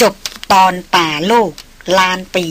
จบตอนป่าโลก ลานปี